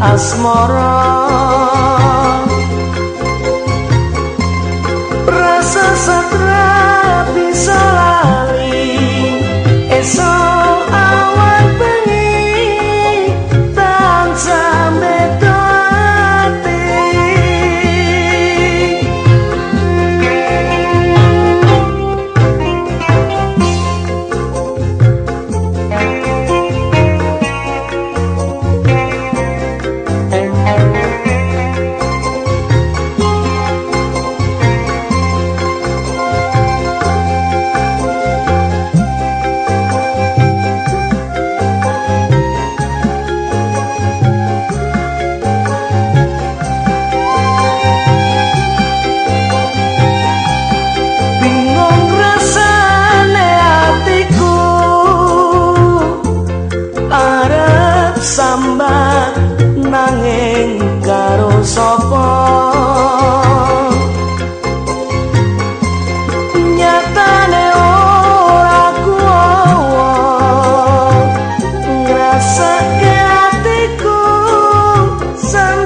asmara. Rasa satra bisa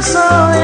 so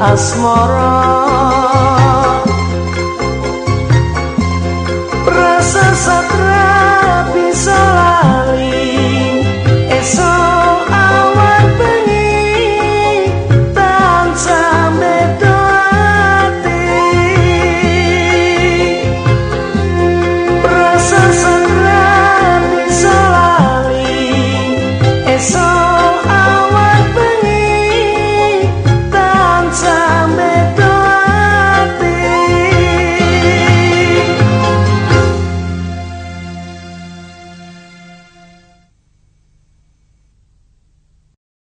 asmara. Rasa